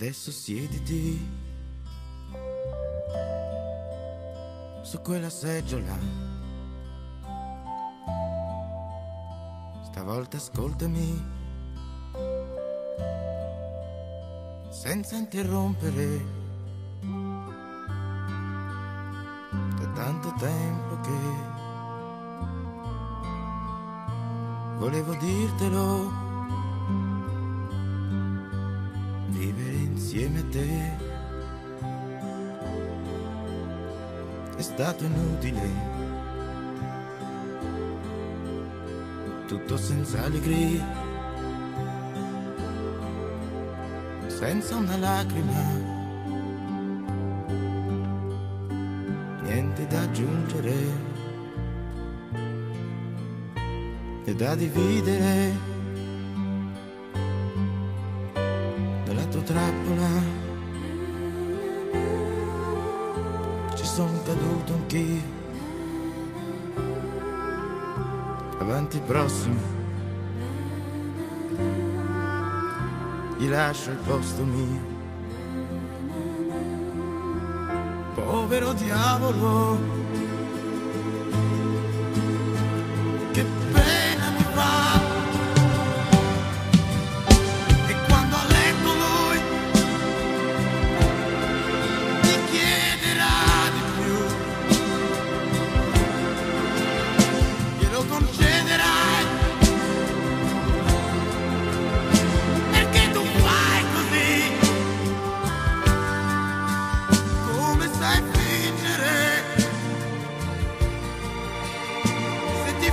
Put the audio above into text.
Adesso siediti su quella seggiola. Stavolta ascoltami senza interrompere. Da tanto tempo che volevo dirtelo. Insieme a te è stato inutile. Tutto senza allegria, senza una lacrima, niente da aggiungere e da dividere. Trappola ci sono caduto anch'io. Avanti prossimo, gli lascio il posto mio. Povero diavolo,